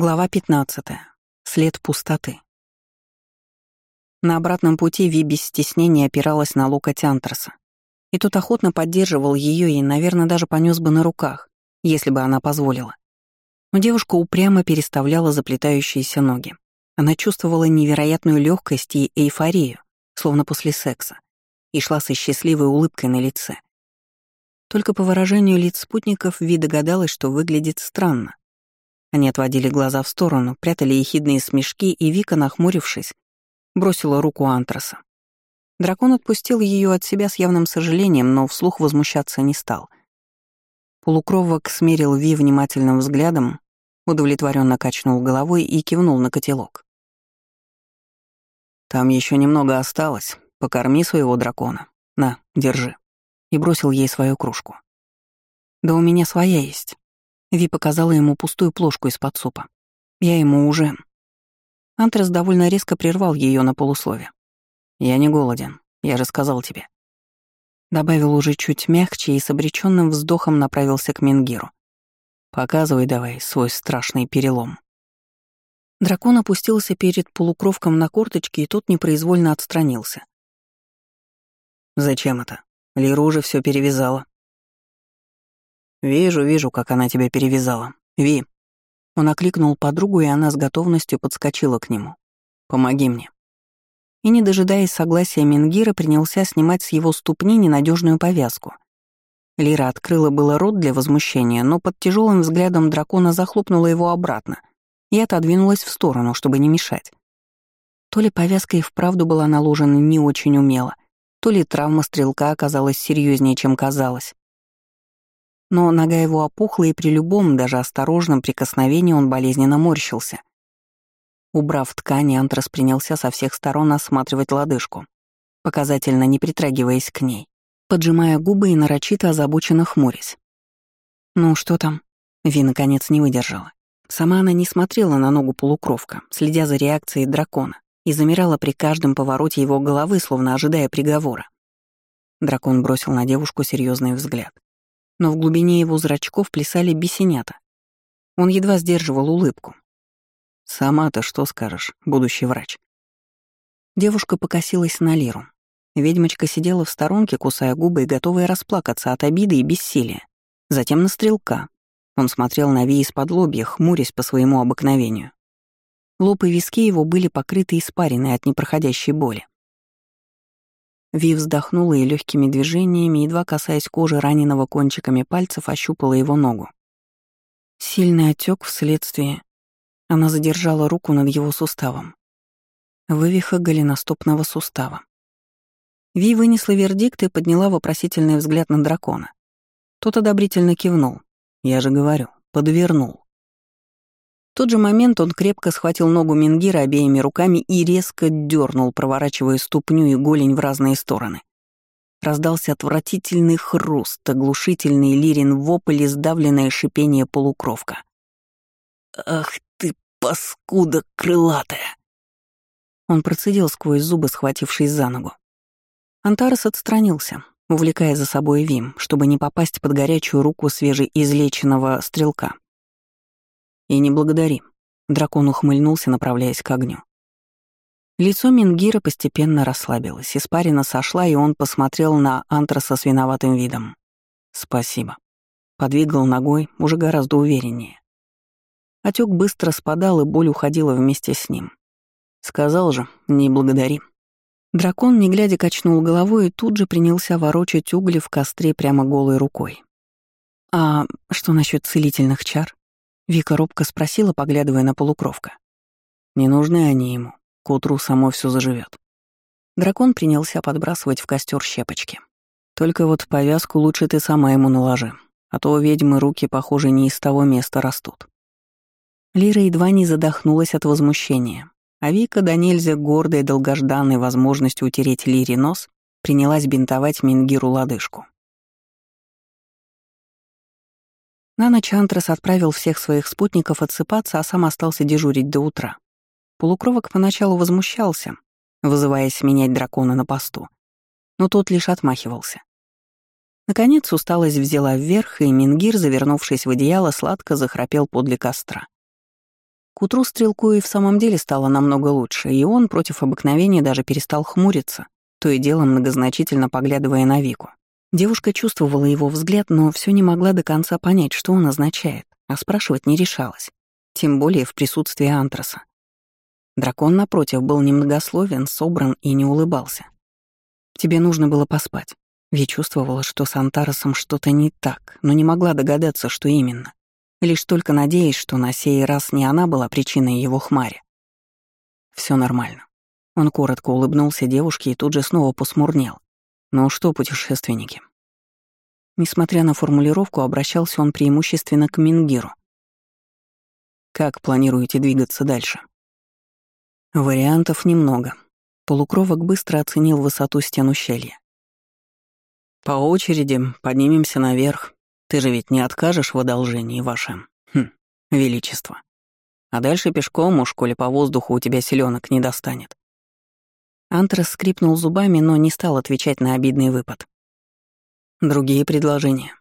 Глава 15. След пустоты. На обратном пути Ви без стеснения опиралась на локоть Антраса. И тот охотно поддерживал ее и, наверное, даже понес бы на руках, если бы она позволила. Но девушка упрямо переставляла заплетающиеся ноги. Она чувствовала невероятную легкость и эйфорию, словно после секса, и шла со счастливой улыбкой на лице. Только по выражению лиц спутников Ви догадалась, что выглядит странно они отводили глаза в сторону, прятали ехидные смешки, и Вика, нахмурившись, бросила руку Антраса. Дракон отпустил ее от себя с явным сожалением, но вслух возмущаться не стал. Полукровок смерил Ви внимательным взглядом, удовлетворенно качнул головой и кивнул на котелок. «Там еще немного осталось. Покорми своего дракона. На, держи». И бросил ей свою кружку. «Да у меня своя есть». Ви показала ему пустую плошку из-под супа. Я ему уже... Антрас довольно резко прервал ее на полуслове. «Я не голоден, я же сказал тебе». Добавил уже чуть мягче и с обреченным вздохом направился к Менгиру. «Показывай давай свой страшный перелом». Дракон опустился перед полукровком на корточки, и тот непроизвольно отстранился. «Зачем это? Лира уже все перевязала. «Вижу, вижу, как она тебя перевязала. Ви». Он окликнул подругу, и она с готовностью подскочила к нему. «Помоги мне». И, не дожидаясь согласия Мингира, принялся снимать с его ступни ненадежную повязку. Лира открыла было рот для возмущения, но под тяжелым взглядом дракона захлопнула его обратно и отодвинулась в сторону, чтобы не мешать. То ли повязка и вправду была наложена не очень умело, то ли травма стрелка оказалась серьезнее, чем казалось но нога его опухла, и при любом, даже осторожном прикосновении он болезненно морщился. Убрав ткань, Антрас принялся со всех сторон осматривать лодыжку, показательно не притрагиваясь к ней, поджимая губы и нарочито озабоченно хмурясь. «Ну, что там?» Ви, наконец, не выдержала. Сама она не смотрела на ногу полукровка, следя за реакцией дракона, и замирала при каждом повороте его головы, словно ожидая приговора. Дракон бросил на девушку серьезный взгляд но в глубине его зрачков плясали бесенята. Он едва сдерживал улыбку. «Сама-то что скажешь, будущий врач?» Девушка покосилась на Лиру. Ведьмочка сидела в сторонке, кусая губы и готовая расплакаться от обиды и бессилия. Затем на стрелка. Он смотрел на Ви из-под лобья, хмурясь по своему обыкновению. Лоб и виски его были покрыты испариной от непроходящей боли. Ви вздохнула и легкими движениями, едва касаясь кожи раненого кончиками пальцев, ощупала его ногу. Сильный отек вследствие... Она задержала руку над его суставом. Вывиха голеностопного сустава. Ви вынесла вердикт и подняла вопросительный взгляд на дракона. Тот одобрительно кивнул. Я же говорю, подвернул тот же момент он крепко схватил ногу Мингира обеими руками и резко дернул, проворачивая ступню и голень в разные стороны. Раздался отвратительный хруст, оглушительный лирин вопль и сдавленное шипение полукровка. «Ах ты, паскуда крылатая!» Он процедил сквозь зубы, схватившись за ногу. Антарес отстранился, увлекая за собой Вим, чтобы не попасть под горячую руку свежеизлеченного стрелка. «И не благодари». Дракон ухмыльнулся, направляясь к огню. Лицо Мингира постепенно расслабилось, испарина сошла, и он посмотрел на Антраса с виноватым видом. «Спасибо». Подвигал ногой, уже гораздо увереннее. Отек быстро спадал, и боль уходила вместе с ним. Сказал же, не благодари. Дракон, не глядя, качнул головой и тут же принялся ворочать угли в костре прямо голой рукой. «А что насчет целительных чар?» Вика робко спросила, поглядывая на полукровка. «Не нужны они ему. К утру само все заживет. Дракон принялся подбрасывать в костер щепочки. «Только вот повязку лучше ты сама ему наложи, а то у ведьмы руки, похоже, не из того места растут». Лира едва не задохнулась от возмущения, а Вика, да нельзя гордая долгожданной возможностью утереть Лире нос, принялась бинтовать Мингиру лодыжку. На ночь Антрас отправил всех своих спутников отсыпаться, а сам остался дежурить до утра. Полукровок поначалу возмущался, вызываясь менять дракона на посту, но тот лишь отмахивался. Наконец усталость взяла вверх, и Мингир, завернувшись в одеяло, сладко захрапел подле костра. К утру стрелку и в самом деле стало намного лучше, и он против обыкновения даже перестал хмуриться, то и дело многозначительно поглядывая на Вику. Девушка чувствовала его взгляд, но все не могла до конца понять, что он означает, а спрашивать не решалась, тем более в присутствии антраса. Дракон, напротив, был немногословен, собран и не улыбался. «Тебе нужно было поспать». Ви чувствовала, что с Антаросом что-то не так, но не могла догадаться, что именно. Лишь только надеясь, что на сей раз не она была причиной его хмари. Все нормально. Он коротко улыбнулся девушке и тут же снова посмурнел. «Ну что, путешественники?» Несмотря на формулировку, обращался он преимущественно к Мингиру. «Как планируете двигаться дальше?» Вариантов немного. Полукровок быстро оценил высоту стен ущелья. «По очереди поднимемся наверх. Ты же ведь не откажешь в одолжении, ваше... Хм, величество. А дальше пешком, уж коли по воздуху у тебя селенок не достанет». Антрас скрипнул зубами, но не стал отвечать на обидный выпад. Другие предложения.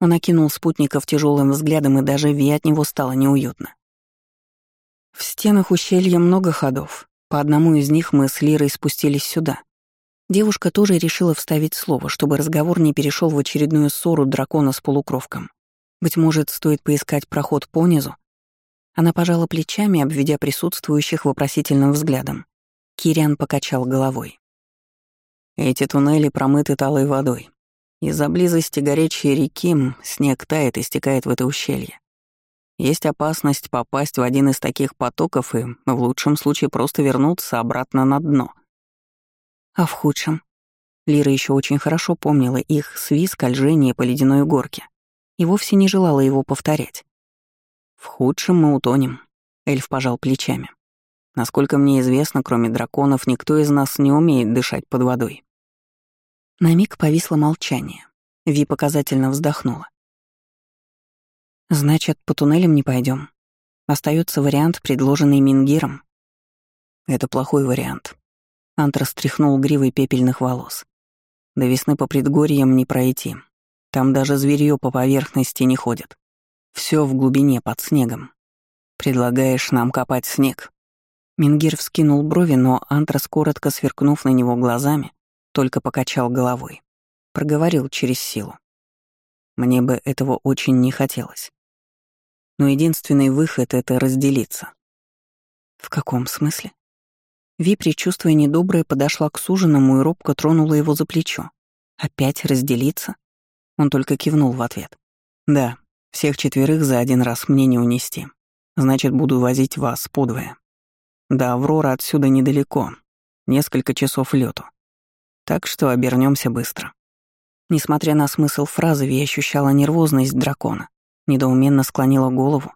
Он окинул спутников тяжелым взглядом, и даже Ви от него стало неуютно. В стенах ущелья много ходов. По одному из них мы с Лирой спустились сюда. Девушка тоже решила вставить слово, чтобы разговор не перешел в очередную ссору дракона с полукровком. Быть может, стоит поискать проход понизу? Она пожала плечами, обведя присутствующих вопросительным взглядом. Кириан покачал головой. Эти туннели промыты талой водой. Из-за близости горячей реки снег тает и стекает в это ущелье. Есть опасность попасть в один из таких потоков и, в лучшем случае, просто вернуться обратно на дно. А в худшем? Лира еще очень хорошо помнила их свист скольжение по ледяной горке и вовсе не желала его повторять. «В худшем мы утонем», — эльф пожал плечами. «Насколько мне известно, кроме драконов, никто из нас не умеет дышать под водой». На миг повисло молчание. Ви показательно вздохнула. Значит, по туннелям не пойдем. Остается вариант, предложенный Мингиром. Это плохой вариант. Антрас стряхнул гривой пепельных волос. До весны по предгорьям не пройти. Там даже зверьё по поверхности не ходит. Все в глубине, под снегом. Предлагаешь нам копать снег? Мингир вскинул брови, но Антрас, коротко сверкнув на него глазами, только покачал головой. Проговорил через силу. Мне бы этого очень не хотелось но единственный выход — это разделиться. В каком смысле? Ви, предчувствуя недоброе, подошла к суженому и робко тронула его за плечо. Опять разделиться? Он только кивнул в ответ. Да, всех четверых за один раз мне не унести. Значит, буду возить вас подвое. Да, Аврора отсюда недалеко. Несколько часов лету. Так что обернемся быстро. Несмотря на смысл фразы, Ви ощущала нервозность дракона недоуменно склонила голову,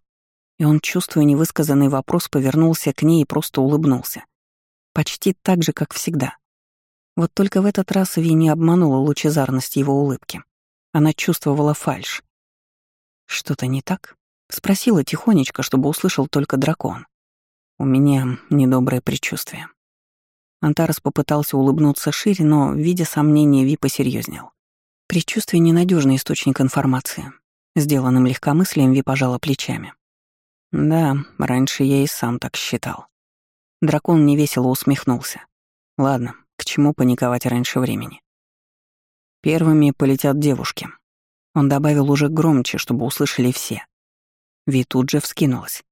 и он, чувствуя невысказанный вопрос, повернулся к ней и просто улыбнулся. Почти так же, как всегда. Вот только в этот раз Ви не обманула лучезарность его улыбки. Она чувствовала фальшь. «Что-то не так?» — спросила тихонечко, чтобы услышал только дракон. «У меня недоброе предчувствие». Антарес попытался улыбнуться шире, но, видя сомнения, Ви посерьезнел. Предчувствие — ненадежный источник информации. Сделанным легкомыслием Ви пожала плечами. Да, раньше я и сам так считал. Дракон невесело усмехнулся. Ладно, к чему паниковать раньше времени? Первыми полетят девушки. Он добавил уже громче, чтобы услышали все. Ви тут же вскинулась.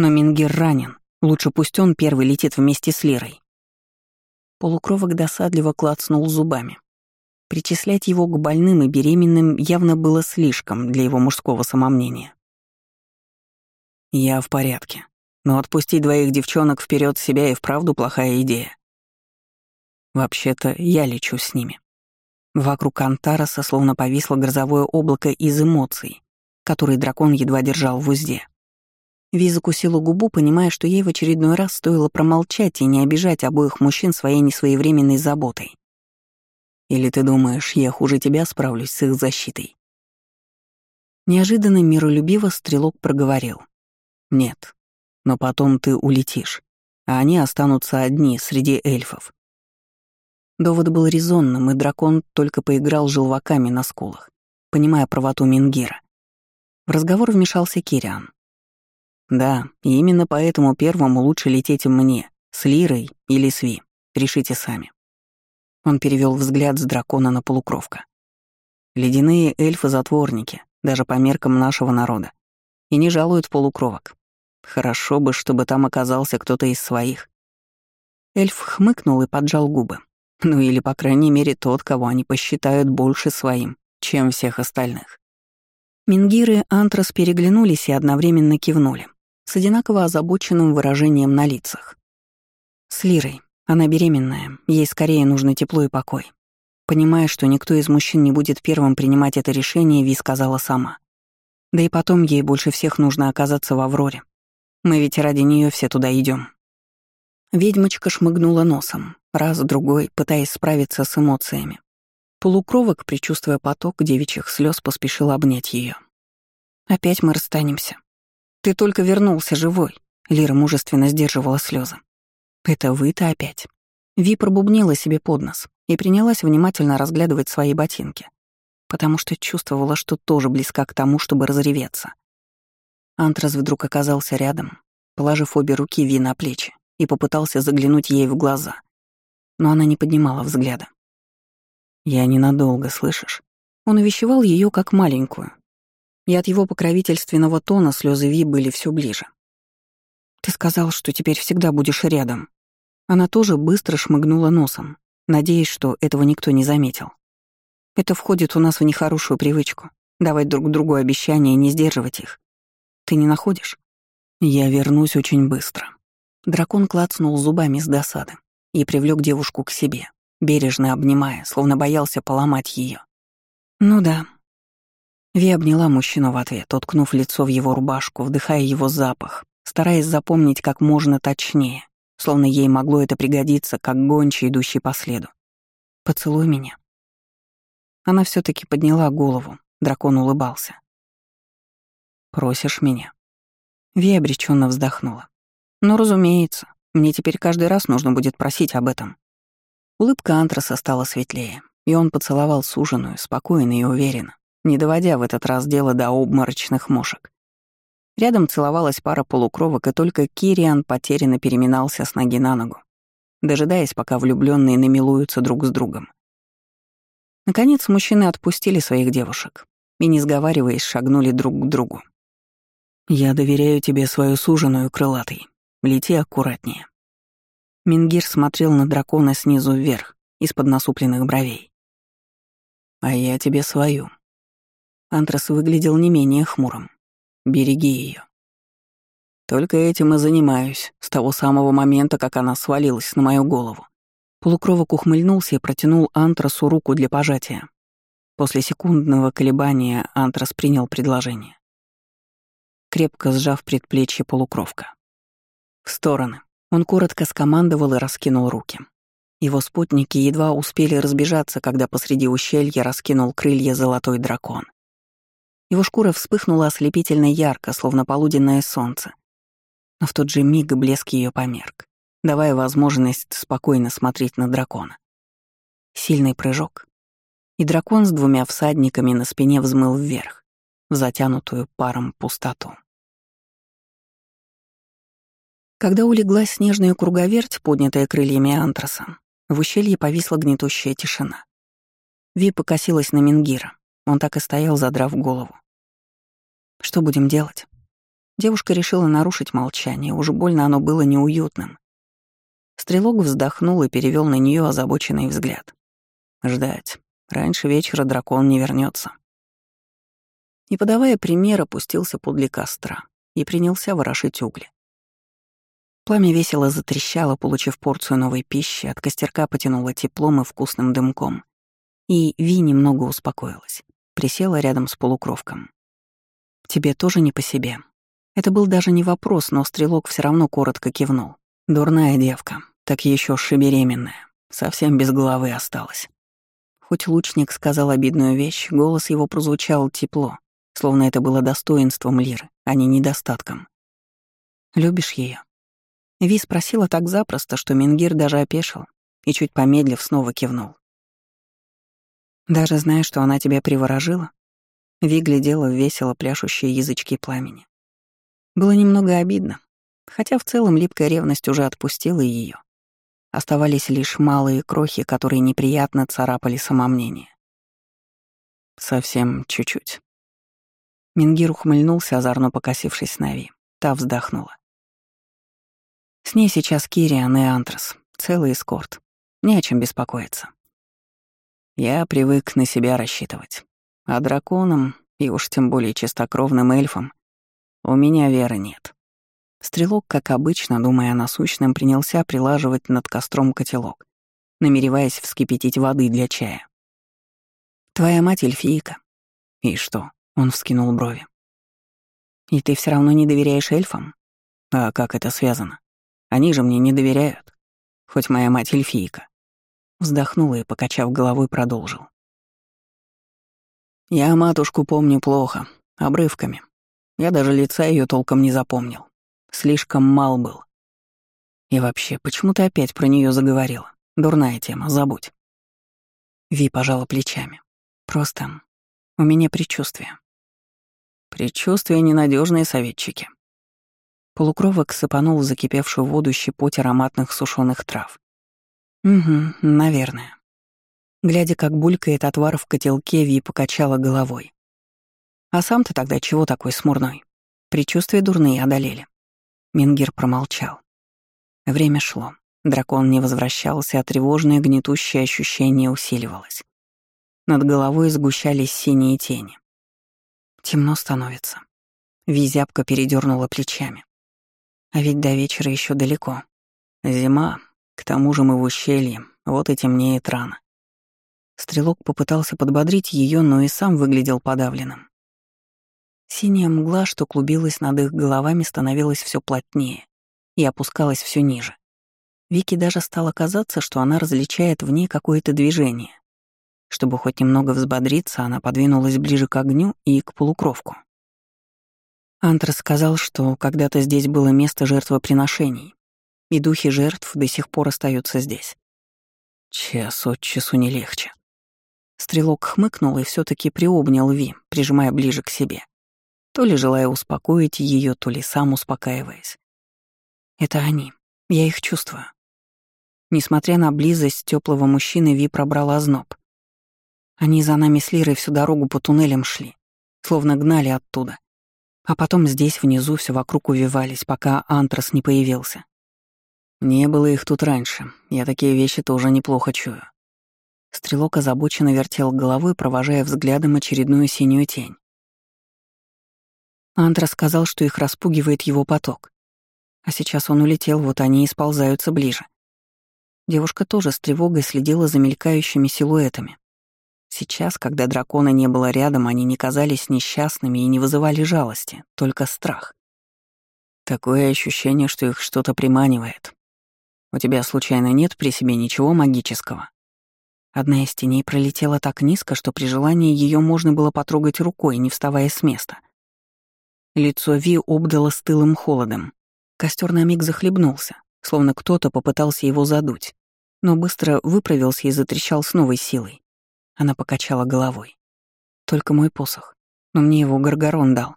Но Мингир ранен. Лучше пусть он первый летит вместе с Лирой. Полукровок досадливо клацнул зубами. Причислять его к больным и беременным явно было слишком для его мужского самомнения. «Я в порядке, но отпустить двоих девчонок вперед себя и вправду плохая идея. Вообще-то я лечу с ними». Вокруг Антараса словно повисло грозовое облако из эмоций, которые дракон едва держал в узде. Ви закусила губу, понимая, что ей в очередной раз стоило промолчать и не обижать обоих мужчин своей несвоевременной заботой. Или ты думаешь, я хуже тебя справлюсь с их защитой?» Неожиданно миролюбиво стрелок проговорил. «Нет, но потом ты улетишь, а они останутся одни среди эльфов». Довод был резонным, и дракон только поиграл желваками на скулах, понимая правоту Мингира. В разговор вмешался Кириан. Да, и именно поэтому первому лучше лететь мне, с Лирой или с Ви. Решите сами. Он перевел взгляд с дракона на полукровка. Ледяные эльфы-затворники, даже по меркам нашего народа, и не жалуют полукровок. Хорошо бы, чтобы там оказался кто-то из своих. Эльф хмыкнул и поджал губы. Ну или, по крайней мере, тот, кого они посчитают больше своим, чем всех остальных. Мингиры и Антрас переглянулись и одновременно кивнули, с одинаково озабоченным выражением на лицах. С Лирой. Она беременная, ей скорее нужно тепло и покой. Понимая, что никто из мужчин не будет первым принимать это решение, Ви сказала сама. Да и потом ей больше всех нужно оказаться в Авроре. Мы ведь ради нее все туда идем. Ведьмочка шмыгнула носом, раз-другой, пытаясь справиться с эмоциями. Полукровок, предчувствуя поток девичьих слез, поспешил обнять ее. «Опять мы расстанемся. Ты только вернулся живой», — Лира мужественно сдерживала слезы. «Это вы-то опять». Ви пробубнила себе под нос и принялась внимательно разглядывать свои ботинки, потому что чувствовала, что тоже близка к тому, чтобы разреветься. Антрас вдруг оказался рядом, положив обе руки Ви на плечи, и попытался заглянуть ей в глаза. Но она не поднимала взгляда. «Я ненадолго, слышишь?» Он увещевал ее как маленькую. И от его покровительственного тона слезы Ви были все ближе. «Ты сказал, что теперь всегда будешь рядом». Она тоже быстро шмыгнула носом, надеясь, что этого никто не заметил. Это входит у нас в нехорошую привычку — давать друг другу обещания и не сдерживать их. Ты не находишь? Я вернусь очень быстро. Дракон клацнул зубами с досады и привлек девушку к себе, бережно обнимая, словно боялся поломать ее. Ну да. Ви обняла мужчину в ответ, уткнув лицо в его рубашку, вдыхая его запах, стараясь запомнить как можно точнее, словно ей могло это пригодиться, как гончий, идущий по следу. «Поцелуй меня». Она все таки подняла голову, дракон улыбался. «Просишь меня?» Ви обреченно вздохнула. «Ну, разумеется, мне теперь каждый раз нужно будет просить об этом». Улыбка Антраса стала светлее, и он поцеловал суженую, спокойно и уверенно, не доводя в этот раз дело до обморочных мошек. Рядом целовалась пара полукровок, и только Кириан потерянно переминался с ноги на ногу, дожидаясь, пока влюбленные намилуются друг с другом. Наконец мужчины отпустили своих девушек и, не сговариваясь, шагнули друг к другу. «Я доверяю тебе свою суженую, крылатый. Лети аккуратнее». Мингир смотрел на дракона снизу вверх, из-под насупленных бровей. «А я тебе свою». Антрас выглядел не менее хмурым. Береги ее. Только этим и занимаюсь, с того самого момента, как она свалилась на мою голову. Полукровок ухмыльнулся и протянул Антрасу руку для пожатия. После секундного колебания Антрас принял предложение. Крепко сжав предплечье полукровка. В стороны. Он коротко скомандовал и раскинул руки. Его спутники едва успели разбежаться, когда посреди ущелья раскинул крылья золотой дракон. Его шкура вспыхнула ослепительно ярко, словно полуденное солнце. Но в тот же миг блеск ее померк, давая возможность спокойно смотреть на дракона. Сильный прыжок. И дракон с двумя всадниками на спине взмыл вверх, в затянутую паром пустоту. Когда улеглась снежная круговерть, поднятая крыльями антраса, в ущелье повисла гнетущая тишина. Ви покосилась на Мингира. Он так и стоял, задрав голову. Что будем делать? Девушка решила нарушить молчание, уже больно оно было неуютным. Стрелок вздохнул и перевел на нее озабоченный взгляд. Ждать. Раньше вечера дракон не вернется. Не подавая пример, опустился подле костра и принялся ворошить угли. Пламя весело затрещало, получив порцию новой пищи, от костерка потянуло теплом и вкусным дымком. И Ви немного успокоилась, присела рядом с полукровком. Тебе тоже не по себе. Это был даже не вопрос, но стрелок все равно коротко кивнул. Дурная девка, так еще шибеременная, совсем без головы осталась. Хоть лучник сказал обидную вещь, голос его прозвучал тепло, словно это было достоинством Лиры, а не недостатком. «Любишь ее? Ви спросила так запросто, что Мингир даже опешил и, чуть помедлив, снова кивнул. «Даже зная, что она тебя приворожила?» Ви глядела весело пляшущие язычки пламени. Было немного обидно, хотя в целом липкая ревность уже отпустила ее. Оставались лишь малые крохи, которые неприятно царапали самомнение. Совсем чуть-чуть. Мингир ухмыльнулся, озорно покосившись на Ви. Та вздохнула. С ней сейчас Кириан и Антрас, целый эскорт. Не о чем беспокоиться. Я привык на себя рассчитывать. А драконам, и уж тем более чистокровным эльфам, у меня веры нет. Стрелок, как обычно, думая о насущном, принялся прилаживать над костром котелок, намереваясь вскипятить воды для чая. «Твоя мать эльфийка». «И что?» — он вскинул брови. «И ты все равно не доверяешь эльфам? А как это связано? Они же мне не доверяют, хоть моя мать эльфийка». Вздохнул и, покачав головой, продолжил. «Я матушку помню плохо, обрывками. Я даже лица ее толком не запомнил. Слишком мал был. И вообще, почему ты опять про нее заговорила? Дурная тема, забудь». Ви пожала плечами. «Просто у меня предчувствие». «Предчувствия ненадежные советчики». Полукровок сыпанул в закипевшую воду щепоть ароматных сушеных трав. Угу, наверное. Глядя, как булькает отвар в котелке, Ви покачала головой. А сам ты тогда чего такой смурной? Причувствия дурные одолели. Мингир промолчал. Время шло. Дракон не возвращался, а тревожное гнетущее ощущение усиливалось. Над головой сгущались синие тени. Темно становится. Визябка передернула плечами. А ведь до вечера еще далеко. Зима, к тому же мы в ущелье, вот и темнеет рано. Стрелок попытался подбодрить ее, но и сам выглядел подавленным. Синяя мгла, что клубилась над их головами, становилась все плотнее и опускалась все ниже. Вики даже стало казаться, что она различает в ней какое-то движение. Чтобы хоть немного взбодриться, она подвинулась ближе к огню и к полукровку. Антрас сказал, что когда-то здесь было место жертвоприношений, и духи жертв до сих пор остаются здесь. Час от часу не легче. Стрелок хмыкнул и все таки приобнял Ви, прижимая ближе к себе. То ли желая успокоить ее, то ли сам успокаиваясь. Это они. Я их чувствую. Несмотря на близость теплого мужчины, Ви пробрала зноб. Они за нами с Лирой всю дорогу по туннелям шли, словно гнали оттуда. А потом здесь внизу все вокруг увивались, пока Антрас не появился. Не было их тут раньше, я такие вещи тоже неплохо чую. Стрелок озабоченно вертел головой, провожая взглядом очередную синюю тень. Антра сказал, что их распугивает его поток. А сейчас он улетел, вот они и сползаются ближе. Девушка тоже с тревогой следила за мелькающими силуэтами. Сейчас, когда дракона не было рядом, они не казались несчастными и не вызывали жалости, только страх. Такое ощущение, что их что-то приманивает, у тебя случайно нет при себе ничего магического? Одна из теней пролетела так низко, что при желании ее можно было потрогать рукой, не вставая с места. Лицо Ви обдало стылым холодом. Костер на миг захлебнулся, словно кто-то попытался его задуть, но быстро выправился и затрещал с новой силой. Она покачала головой. Только мой посох. Но мне его Гаргорон дал.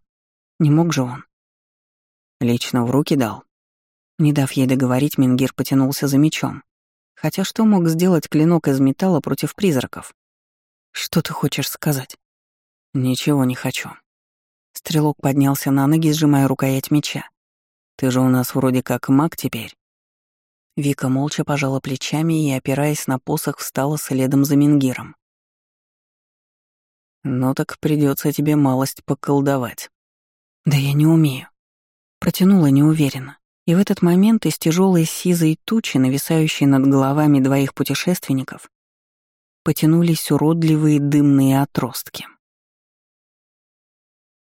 Не мог же он? Лично в руки дал. Не дав ей договорить, Мингир потянулся за мечом. Хотя что мог сделать клинок из металла против призраков? Что ты хочешь сказать? Ничего не хочу. Стрелок поднялся на ноги, сжимая рукоять меча. Ты же у нас вроде как маг теперь. Вика молча пожала плечами и, опираясь на посох, встала следом за Мингиром. «Ну так придется тебе малость поколдовать». «Да я не умею». Протянула неуверенно. И в этот момент из тяжелой сизой тучи, нависающей над головами двоих путешественников, потянулись уродливые дымные отростки.